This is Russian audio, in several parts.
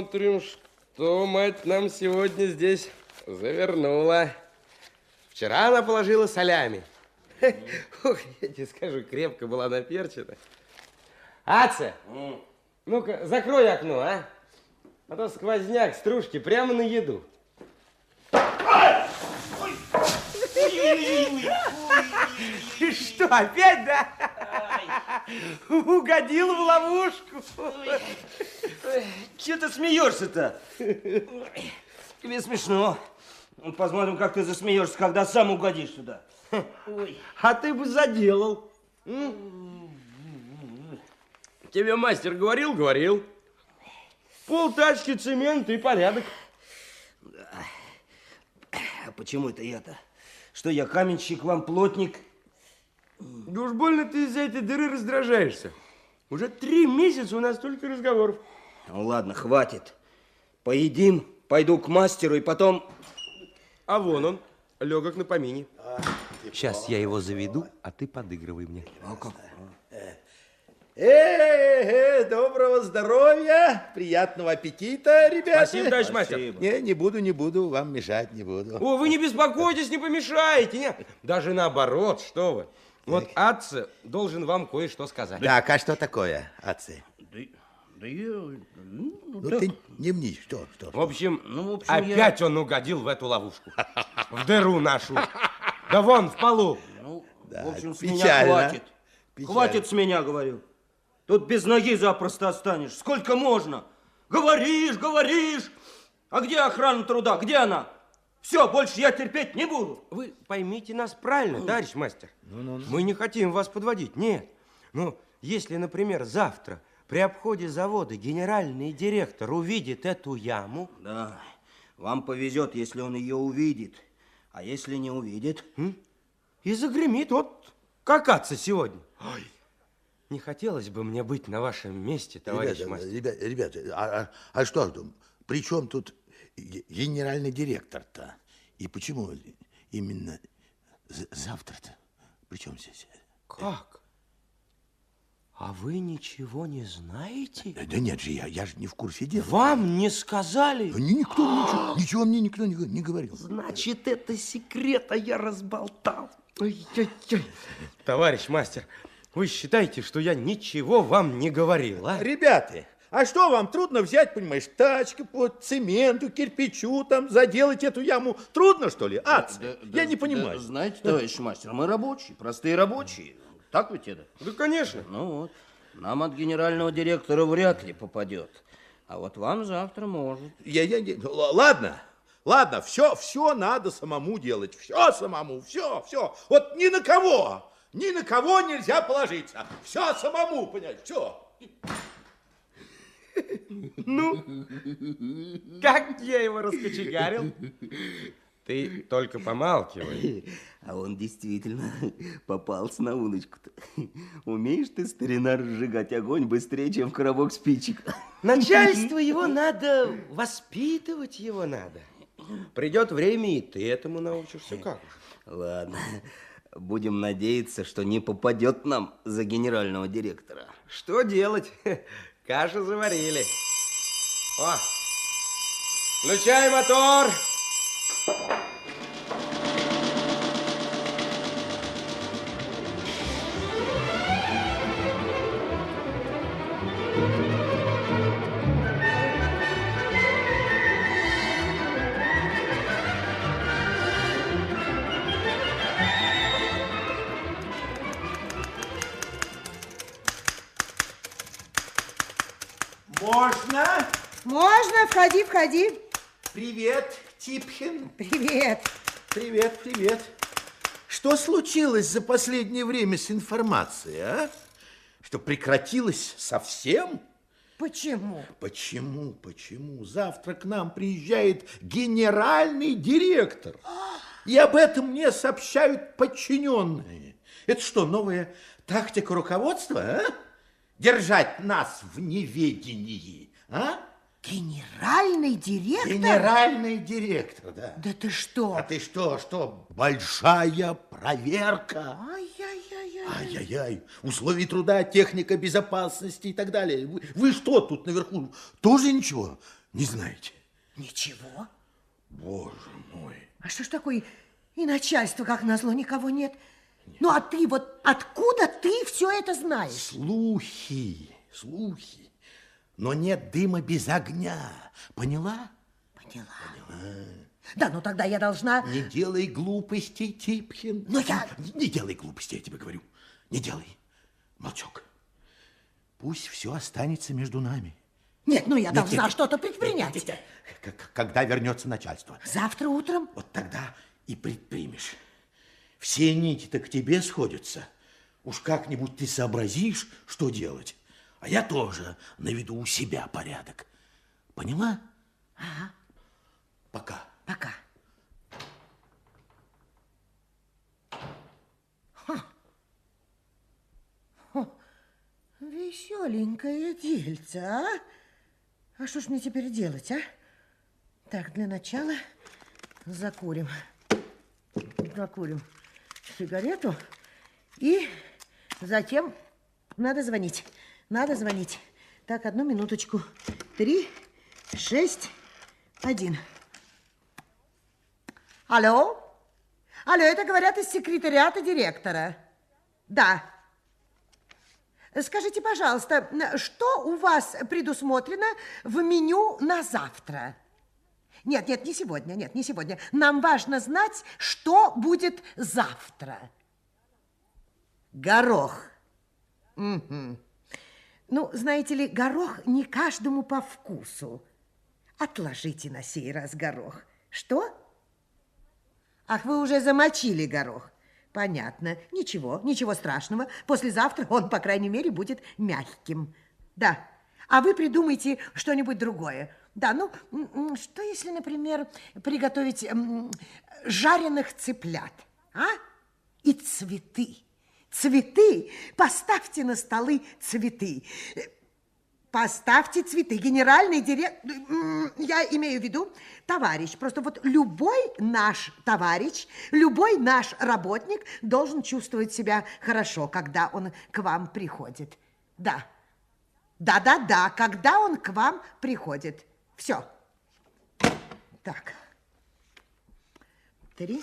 посмотрим, что мать нам сегодня здесь завернула. Вчера она положила солями. Ух, я тебе скажу, крепко была наперчена. Аца, ну-ка, закрой окно, а? А то сквозняк, стружки прямо на еду. Что, опять, да? Угодил в ловушку. Че ты смеешься-то? Тебе смешно. Ну, Посмотрим, как ты засмеешься, когда сам угодишь туда. Ой. А ты бы заделал. Тебе мастер говорил? Говорил. Пол тачки цемента и порядок. А почему это я-то? Что я каменщик, вам плотник? Да уж больно ты из-за этой дыры раздражаешься. Уже три месяца у нас только разговоров. Ну ладно, хватит. Поедим, пойду к мастеру и потом... А вон он, легок на помине. Сейчас я его заведу, а ты подыгрывай мне. Э, доброго здоровья, приятного аппетита, ребята. Спасибо, товарищ мастер. Не, не буду, не буду, вам мешать не буду. О, вы не беспокойтесь, не помешаете. Нет. Даже наоборот, что вы. Вот Атце должен вам кое-что сказать. Так, а что такое, отцы? Да, да я... Ну, Ну ты не мне, что, что? В общем, Ну, в общем, я- опять он угодил в эту ловушку. В дыру нашу. Да вон, в полу. Ну, Да, в общем, с меня печально. хватит. Печально. Хватит с меня, говорю. Тут без ноги запросто останешь. Сколько можно? Говоришь, говоришь. А где охрана труда? Где она? Все, больше я терпеть не буду. Вы поймите нас правильно, товарищ мастер. Мы не хотим вас подводить, нет. Ну, если, например, завтра при обходе завода генеральный директор увидит эту яму, Да, вам повезет, если он ее увидит. А если не увидит? и загремит, вот как Атце сегодня. Ой, не хотелось бы мне быть на вашем месте, товарищ Ребята, мастер. ребята, ребята, а, а- а что, при чем тут ге- генеральный директор-то? И почему именно завтра-то? При чем здесь? Как? А вы ничего не знаете? Да нет же, я, я же не в курсе дела. Вам не сказали? Ни- Никто ничего, ничего мне никто не, не говорил. Значит, это секрет, а я разболтал. Ой-ой-ой. Товарищ мастер, вы считаете, что я ничего вам не говорил, а? Ребята, а что вам трудно взять, понимаешь, тачку по цементу, кирпичу, там, заделать эту яму? Трудно, что ли? Ад, я не понимаю. знаете, товарищ мастер, мы рабочие, простые рабочие. Так ведь это? Да, конечно. Ну вот, нам от генерального директора вряд ли попадет. А вот вам завтра может. Я, я, не- ладно, ладно, все, все надо самому делать, все самому, все, все. Вот ни на кого, ни на кого нельзя положиться. Все самому, понимаешь, все. Как я его раскочегарил? Ты только помалкивай. А он действительно попался на удочку-то. Умеешь ты, старина, разжигать огонь быстрее, чем коробок спичек. Начальство его надо, воспитывать его надо. Придет время, и ты этому научишься. Как же? Ладно, будем надеяться, что не попадет нам за генерального директора. Что делать? Кашу заварили. О, включай мотор. Можно? Можно, входи, входи. Привет, Типхин. Привет. Привет, привет. Что случилось за последнее время с информацией, а? Что прекратилось совсем? Почему? Почему, почему? Завтра к нам приезжает генеральный директор. И об этом мне сообщают подчиненные. Это что, новая тактика руководства, а? Держать нас в неведении, а? Генеральный директор? Генеральный директор, да. Да ты что? А ты что, что? Большая проверка. Ай-яй-яй-яй. Ай-яй-яй, условия труда, техника безопасности и так далее. Вы, вы что тут наверху, тоже ничего не знаете? Ничего. Боже мой. А что ж такое? И начальства, как назло, никого нет. Ну, а ты вот откуда ты все это знаешь? Слухи, слухи. Но нет дыма без огня. Поняла? Поняла. Да, ну тогда я должна... Не делай глупостей, Типхин. Но я- Не делай глупостей, я тебе говорю. Не делай. Молчок. Пусть все останется между нами. Нет, ну я Нет, должна что-то предпринять. нет, нет, нет. Когда вернется начальство. Завтра утром? Вот тогда и предпримешь. Все нити-то к тебе сходятся. Уж как-нибудь ты сообразишь, что делать. А я тоже наведу у себя порядок. Поняла? Ага, Пока. пока. Веселенькое дельце, а? А что ж мне теперь делать, а? Так, для начала закурим. Закурим сигарету. И затем надо звонить. Надо звонить. Так, одну минуточку. Три, шесть, один. Алло? Алло, это говорят из секретариата директора. Да. Скажите, пожалуйста, что у вас предусмотрено в меню на завтра? Нет, нет, не сегодня, нет, не сегодня. Нам важно знать, что будет завтра. Горох. Мгм. Ну, знаете ли, горох не каждому по вкусу. Отложите на сей раз горох. Что? Ах, вы уже замочили горох. Понятно. Ничего, ничего страшного. Послезавтра он, по крайней мере, будет мягким. Да. А вы придумайте что-нибудь другое. Да, ну, что если, например, приготовить жареных цыплят, а? И цветы. Цветы. Поставьте на столы цветы. Поставьте цветы. Генеральный директор, я имею в виду, товарищ. Просто вот любой наш товарищ, любой наш работник должен чувствовать себя хорошо, когда он к вам приходит. Да. Да-да-да, когда он к вам приходит. Все. Так. Три,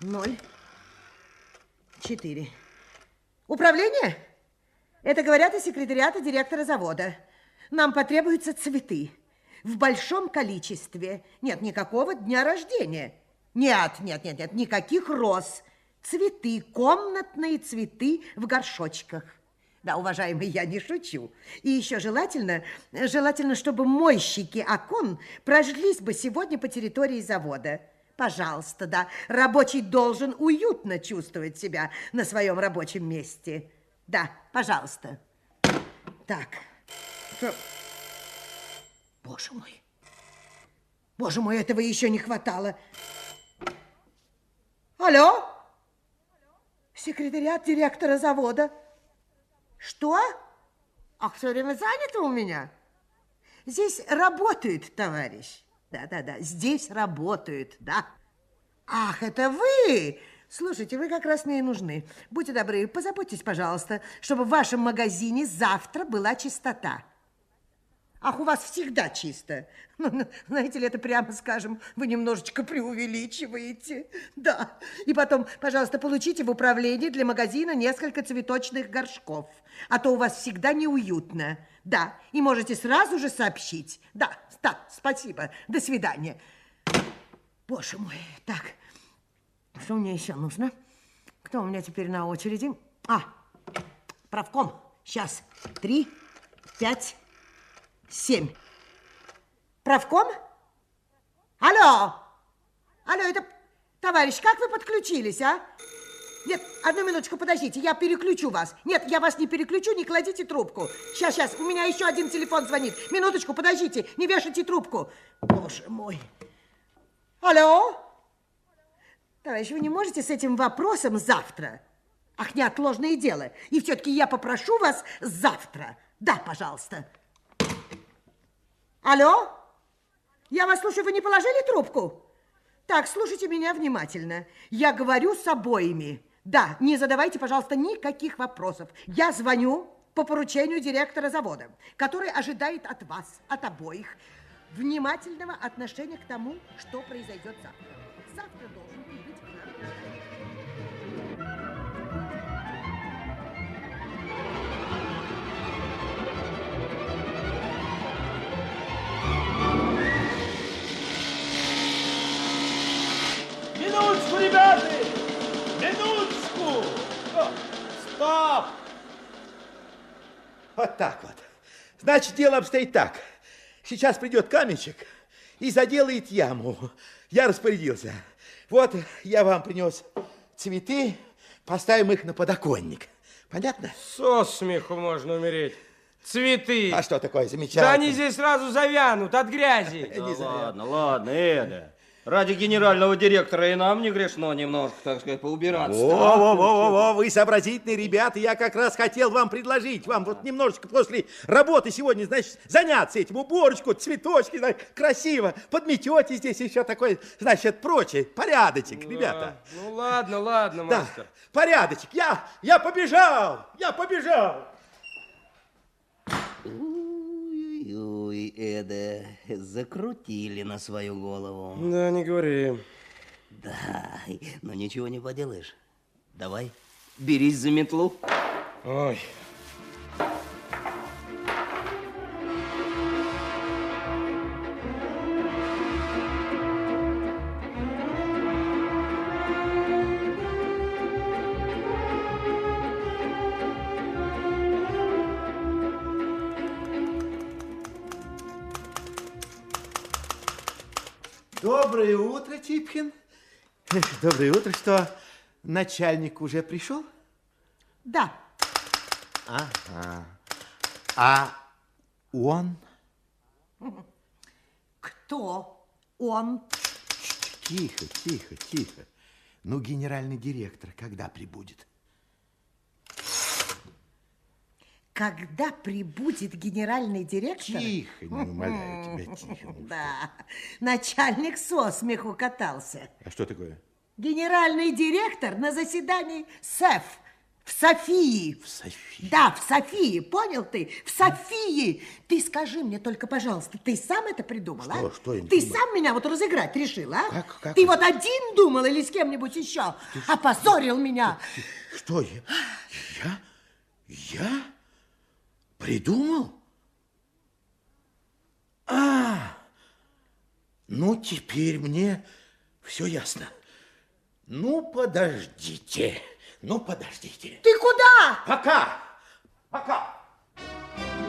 ноль, четыре. Управление? Это говорят из секретариата директора завода. Нам потребуются цветы. В большом количестве. Нет, никакого дня рождения. Нет, нет, нет, нет, никаких роз. Цветы, комнатные цветы в горшочках. Да, уважаемый, я не шучу. И еще желательно, желательно, чтобы мойщики окон прожились бы сегодня по территории завода. Пожалуйста, да, рабочий должен уютно чувствовать себя на своем рабочем месте. Да, пожалуйста. Так. Боже мой. Боже мой, этого еще не хватало. Алло? Секретариат директора завода. Что? Ах, все время занято у меня? Здесь работают, товарищ. Да-да-да, здесь работают, да. Ах, это вы? Слушайте, вы как раз мне и нужны. Будьте добры, позаботьтесь, пожалуйста, чтобы в вашем магазине завтра была чистота. Ах, у вас всегда чисто. Ну, ну, знаете ли, это прямо скажем, вы немножечко преувеличиваете. Да. И потом, пожалуйста, получите в управлении для магазина несколько цветочных горшков. А то у вас всегда неуютно. Да. И можете сразу же сообщить. Да, да, спасибо. До свидания. Боже мой. Так, что мне еще нужно? Кто у меня теперь на очереди? А, правком. Сейчас. Три, пять, семь. Правком? Алло! Алло, это Товарищ, как вы подключились, а? Нет, одну минуточку, подождите, я переключу вас. Нет, я вас не переключу, не кладите трубку. Сейчас, сейчас, у меня еще один телефон звонит. Минуточку, подождите, не вешайте трубку. Боже мой. Алло? Товарищ, вы не можете с этим вопросом завтра? Ах, неотложное дело. И все-таки я попрошу вас завтра. Да, пожалуйста. Алло? Я вас слушаю, вы не положили трубку? Так, слушайте меня внимательно. Я говорю с обоими. Да, не задавайте, пожалуйста, никаких вопросов. Я звоню по поручению директора завода, который ожидает от вас, от обоих, внимательного отношения к тому, что произойдет завтра. Завтра должен Стоп! Вот так вот. Значит, дело обстоит так. Сейчас придет каменщик и заделает яму. Я распорядился. Вот я вам принес цветы, поставим их на подоконник. Понятно? Со смеху можно умереть. Цветы. А что такое Да замечательно? они здесь сразу завянут от грязи. Да ладно, ладно, Эда. Ради генерального директора и нам не грешно немножко, так сказать, поубираться. Во, во, во, во, во, вы сообразительные ребята. Я как раз хотел вам предложить, вам вот немножечко после работы сегодня, значит, заняться этим. Уборочку, цветочки, знаете, красиво. Подметете здесь еще такой, значит, прочее. Порядочек, ребята. Да. Ну ладно, ладно, Да, мастер. порядочек. Я, я побежал, я побежал. Ой, Эда, закрутили на свою голову. Да, не говори. Да, но ничего не поделаешь. Давай, берись за метлу. Ой. Утро, Типхин. Доброе утро. Что, начальник уже пришел? Да, А он? кто он? Тихо, тихо, тихо. Ну, генеральный директор когда прибудет? Когда прибудет генеральный директор? Тихо, не умоляю тебя, тихо. Ну, Да, начальник со смеху катался. А что такое? Генеральный директор на заседании СЭФ в Софии. В Софии. Да, в Софии, понял ты? В Софии. Ты скажи мне только, пожалуйста, ты сам это придумал, Что? а? Что Ты понимаю? сам меня вот разыграть решил, а? Как- как ты вот один думал или с кем-нибудь еще? Опозорил меня. Что я? Я? Я? Придумал? А, ну теперь мне все ясно. Ну, подождите. Ну, подождите. Ты куда? Пока. Пока. Все!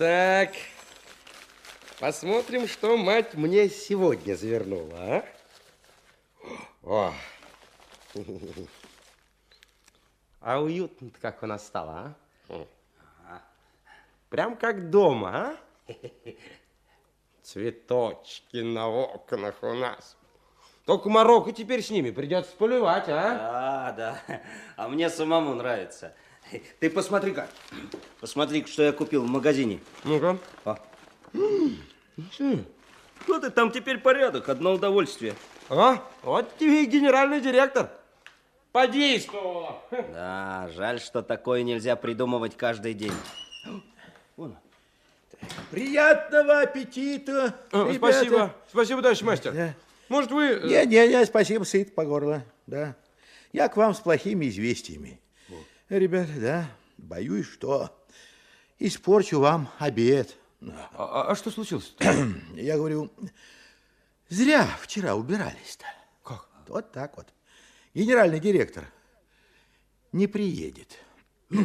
Так, посмотрим, что мать мне сегодня завернула, а? О. А уютно как у нас стало, а? Прям как дома, а? Цветочки на окнах у нас. Только Марокко теперь с ними придется поливать, а? Да, да. А мне самому нравится. Ты посмотри-ка. Посмотри, что я купил в магазине. Ну-ка. А. Вот и там теперь порядок, одно удовольствие. А, вот тебе и генеральный директор. подействовало. Да, жаль, что такое нельзя придумывать каждый день. Вон. Приятного аппетита, Э, ребята. Спасибо, спасибо, товарищ мастер. Да. Может, вы... э, Не, не, не, спасибо, сыт по горло, да. Я к вам с плохими известиями. Ребята, да, боюсь, что испорчу вам обед. А, а что случилось? Я говорю, зря вчера убирались-то. Как? Вот так вот. Генеральный директор не приедет.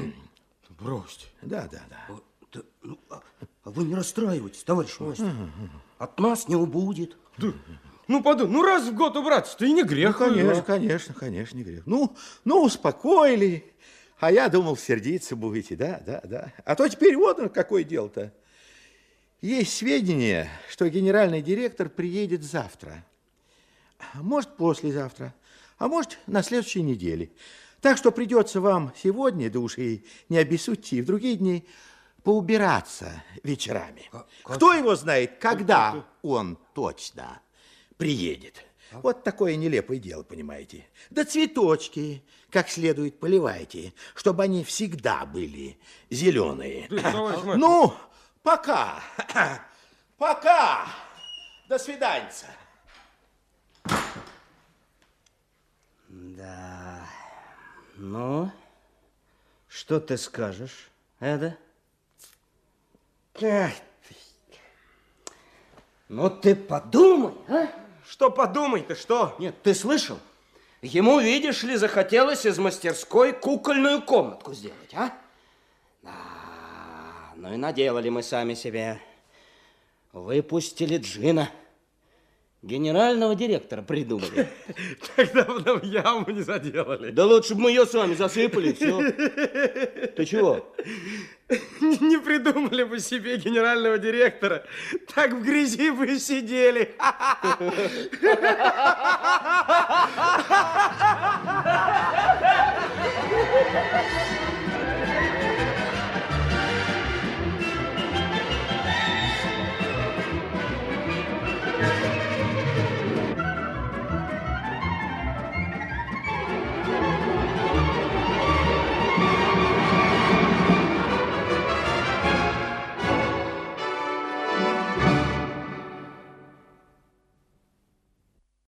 Бросьте. Да, да, да. Да, ну, а, а вы не расстраивайтесь, товарищ мастер. От нас не убудет. Ну, подумай, ну раз в год убраться-то и не грех. Ну, конечно, конечно, конечно, не грех. Ну, ну, успокоили. А я думал, сердиться будете, да, да, да. А то теперь вот оно какое дело-то. Есть сведения, что генеральный директор приедет завтра. А Может, послезавтра, а может, на следующей неделе. Так что придется вам сегодня, да уж и не обессудьте, и в другие дни поубираться вечерами. Кто его знает, когда он точно приедет. Вот такое нелепое дело, понимаете. Да цветочки как следует поливайте, чтобы они всегда были зеленые. Ну, пока. Пока. До свидания. Да. Ну, что ты скажешь, Эда? Ну, ты подумай, а? Что подумай-то, что? Нет, ты слышал? Ему, видишь ли, захотелось из мастерской кукольную комнатку сделать, а? Да, ну и наделали мы сами себе. Выпустили Джина. Генерального директора придумали. Тогда бы нам яму не заделали. Да лучше бы мы ее сами засыпали, все. Ты чего? Не придумали бы себе генерального директора, так в грязи бы сидели.